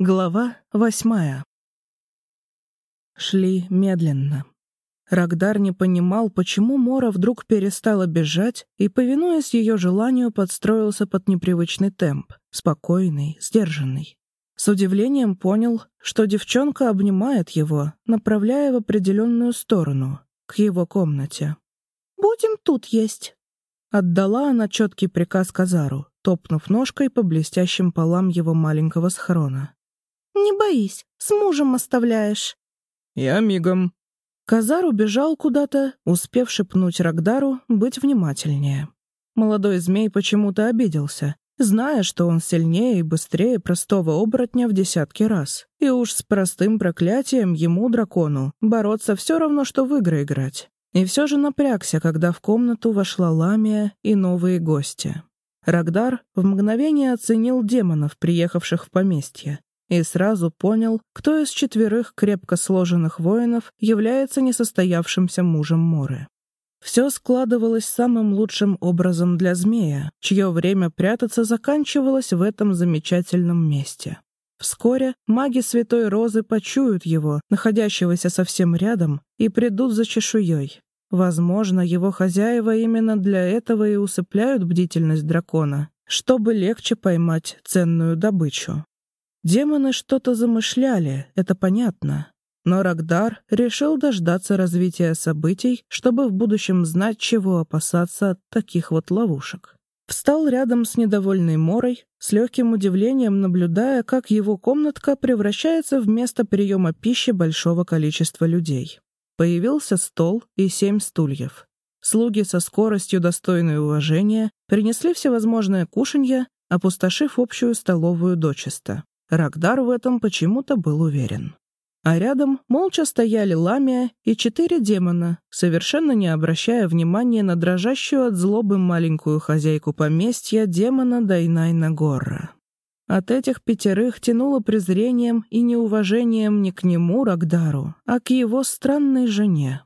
Глава восьмая. Шли медленно. Рагдар не понимал, почему Мора вдруг перестала бежать и, повинуясь ее желанию, подстроился под непривычный темп, спокойный, сдержанный. С удивлением понял, что девчонка обнимает его, направляя в определенную сторону, к его комнате. «Будем тут есть», — отдала она четкий приказ Казару, топнув ножкой по блестящим полам его маленького схрона. «Не боись, с мужем оставляешь». «Я мигом». Казар убежал куда-то, успев шепнуть Рагдару быть внимательнее. Молодой змей почему-то обиделся, зная, что он сильнее и быстрее простого оборотня в десятки раз. И уж с простым проклятием ему, дракону, бороться все равно, что в игры играть. И все же напрягся, когда в комнату вошла Ламия и новые гости. Рагдар в мгновение оценил демонов, приехавших в поместье, и сразу понял, кто из четверых крепко сложенных воинов является несостоявшимся мужем Моры. Все складывалось самым лучшим образом для змея, чье время прятаться заканчивалось в этом замечательном месте. Вскоре маги Святой Розы почуют его, находящегося совсем рядом, и придут за чешуей. Возможно, его хозяева именно для этого и усыпляют бдительность дракона, чтобы легче поймать ценную добычу. Демоны что-то замышляли, это понятно. Но Рагдар решил дождаться развития событий, чтобы в будущем знать, чего опасаться от таких вот ловушек. Встал рядом с недовольной Морой, с легким удивлением наблюдая, как его комнатка превращается в место приема пищи большого количества людей. Появился стол и семь стульев. Слуги со скоростью, достойной уважения, принесли всевозможное кушанье, опустошив общую столовую дочисто. Рагдар в этом почему-то был уверен. А рядом молча стояли Ламия и четыре демона, совершенно не обращая внимания на дрожащую от злобы маленькую хозяйку поместья демона Дайнайна Горра. От этих пятерых тянуло презрением и неуважением не к нему, Рагдару, а к его странной жене.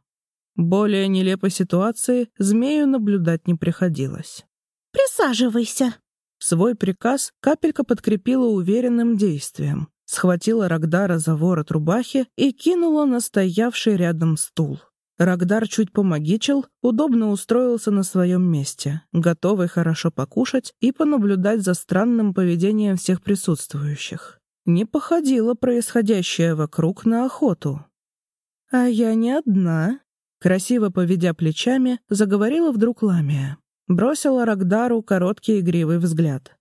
Более нелепой ситуации змею наблюдать не приходилось. «Присаживайся», Свой приказ капелька подкрепила уверенным действием. Схватила Рагдара за ворот рубахи и кинула на стоявший рядом стул. Рагдар чуть помогичил, удобно устроился на своем месте, готовый хорошо покушать и понаблюдать за странным поведением всех присутствующих. Не походило происходящее вокруг на охоту. «А я не одна», — красиво поведя плечами, заговорила вдруг Ламия. Бросила Рагдару короткий игривый взгляд.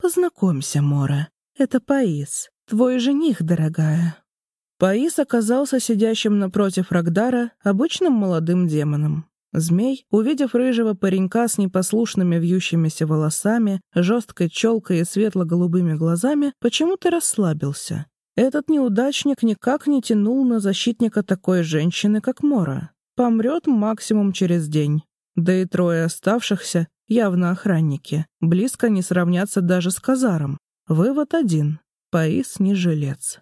«Познакомься, Мора. Это Паис, твой жених, дорогая». Паис оказался сидящим напротив Рагдара обычным молодым демоном. Змей, увидев рыжего паренька с непослушными вьющимися волосами, жесткой челкой и светло-голубыми глазами, почему-то расслабился. Этот неудачник никак не тянул на защитника такой женщины, как Мора. Помрет максимум через день. Да и трое оставшихся, явно охранники, близко не сравнятся даже с Казаром. Вывод один — Паис не жилец.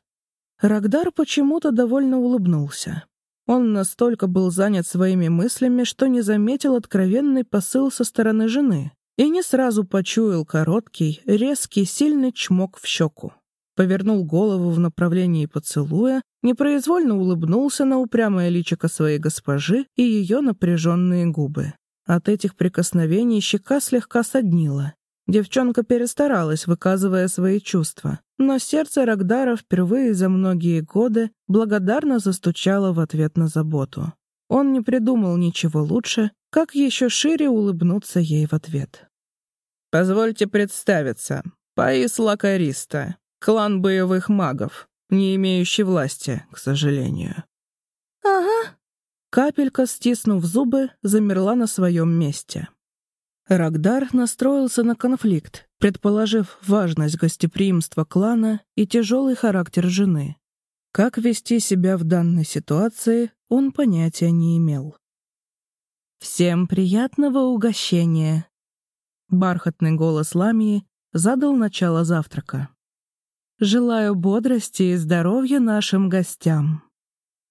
Рагдар почему-то довольно улыбнулся. Он настолько был занят своими мыслями, что не заметил откровенный посыл со стороны жены и не сразу почуял короткий, резкий, сильный чмок в щеку. Повернул голову в направлении поцелуя, непроизвольно улыбнулся на упрямое личико своей госпожи и ее напряженные губы. От этих прикосновений щека слегка соднила. Девчонка перестаралась, выказывая свои чувства, но сердце Рагдара впервые за многие годы благодарно застучало в ответ на заботу. Он не придумал ничего лучше, как еще шире улыбнуться ей в ответ. «Позвольте представиться. Паис Лакариста, клан боевых магов, не имеющий власти, к сожалению». «Ага», Капелька, стиснув зубы, замерла на своем месте. Рагдар настроился на конфликт, предположив важность гостеприимства клана и тяжелый характер жены. Как вести себя в данной ситуации, он понятия не имел. «Всем приятного угощения!» Бархатный голос Ламии задал начало завтрака. «Желаю бодрости и здоровья нашим гостям!»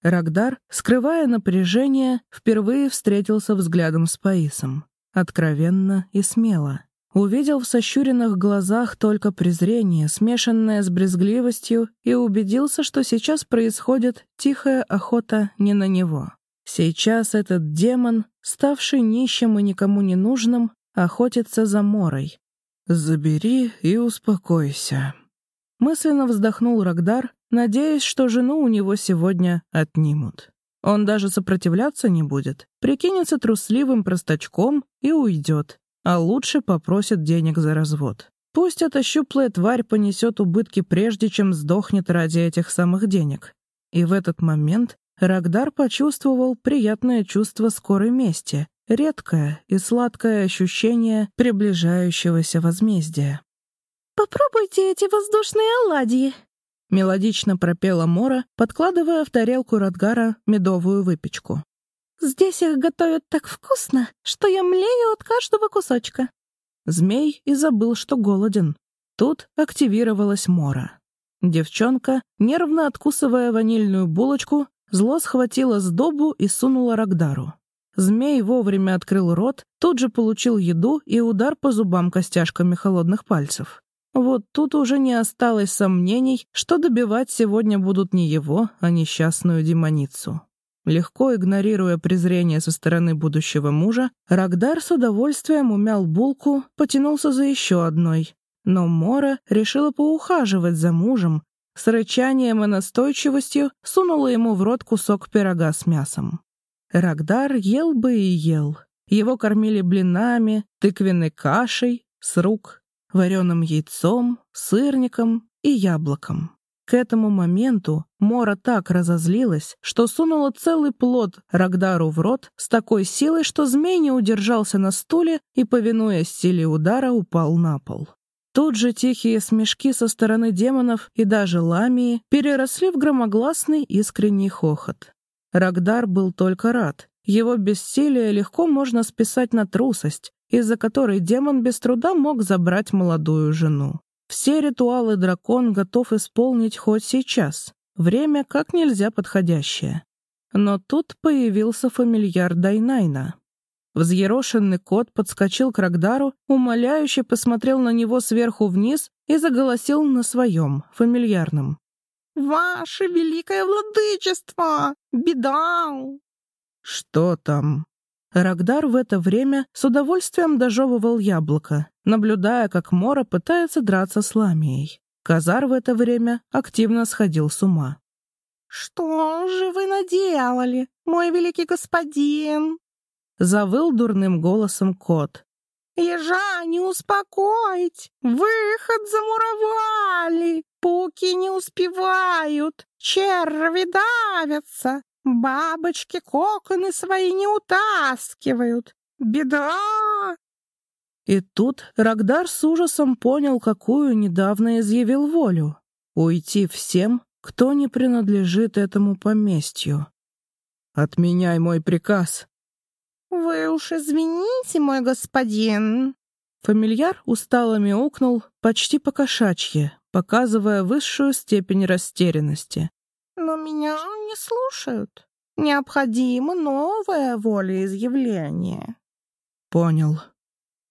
Рагдар, скрывая напряжение, впервые встретился взглядом с Паисом. Откровенно и смело. увидел в сощуренных глазах только презрение, смешанное с брезгливостью, и убедился, что сейчас происходит тихая охота не на него. Сейчас этот демон, ставший нищим и никому не нужным, охотится за Морой. «Забери и успокойся», — мысленно вздохнул Рагдар, надеясь, что жену у него сегодня отнимут. Он даже сопротивляться не будет, прикинется трусливым простачком и уйдет, а лучше попросит денег за развод. Пусть эта щуплая тварь понесет убытки прежде, чем сдохнет ради этих самых денег. И в этот момент Рагдар почувствовал приятное чувство скорой мести, редкое и сладкое ощущение приближающегося возмездия. «Попробуйте эти воздушные оладьи», — мелодично пропела Мора, подкладывая в тарелку Радгара медовую выпечку. «Здесь их готовят так вкусно, что я млею от каждого кусочка». Змей и забыл, что голоден. Тут активировалась Мора. Девчонка, нервно откусывая ванильную булочку, зло схватила сдобу и сунула Рагдару. Змей вовремя открыл рот, тут же получил еду и удар по зубам костяшками холодных пальцев. Вот тут уже не осталось сомнений, что добивать сегодня будут не его, а несчастную демоницу. Легко игнорируя презрение со стороны будущего мужа, Рагдар с удовольствием умял булку, потянулся за еще одной. Но Мора решила поухаживать за мужем, с рычанием и настойчивостью сунула ему в рот кусок пирога с мясом. Рагдар ел бы и ел. Его кормили блинами, тыквенной кашей, с рук, вареным яйцом, сырником и яблоком. К этому моменту Мора так разозлилась, что сунула целый плод Рагдару в рот с такой силой, что змей не удержался на стуле и, повинуясь силе удара, упал на пол. Тут же тихие смешки со стороны демонов и даже ламии переросли в громогласный искренний хохот. Рагдар был только рад. Его бессилие легко можно списать на трусость, из-за которой демон без труда мог забрать молодую жену. Все ритуалы дракон готов исполнить хоть сейчас. Время как нельзя подходящее. Но тут появился фамильяр Дайнайна. Взъерошенный кот подскочил к Рагдару, умоляюще посмотрел на него сверху вниз и заголосил на своем, фамильярном. «Ваше великое владычество! Беда!» «Что там?» Рагдар в это время с удовольствием дожевывал яблоко, наблюдая, как Мора пытается драться с Ламией. Казар в это время активно сходил с ума. «Что же вы наделали, мой великий господин?» Завыл дурным голосом кот. «Ежа не успокоить! Выход замуровали! Пуки не успевают! Черви давятся! Бабочки коконы свои не утаскивают. Беда!» И тут Рагдар с ужасом понял, какую недавно изъявил волю. Уйти всем, кто не принадлежит этому поместью. «Отменяй мой приказ!» «Вы уж извините, мой господин!» Фамильяр устало мяукнул, почти покошачье, показывая высшую степень растерянности. «Но меня не слушают. Необходимо новое волеизъявление. Понял.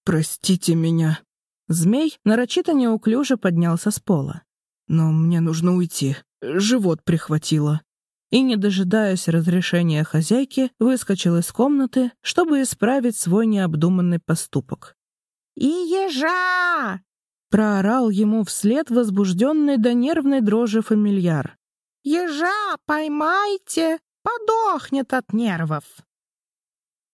Простите меня. Змей нарочито неуклюже поднялся с пола. Но мне нужно уйти. Живот прихватило. И, не дожидаясь разрешения хозяйки, выскочил из комнаты, чтобы исправить свой необдуманный поступок. «И ежа!» — проорал ему вслед возбужденный до нервной дрожи фамильяр. Ежа поймайте, подохнет от нервов.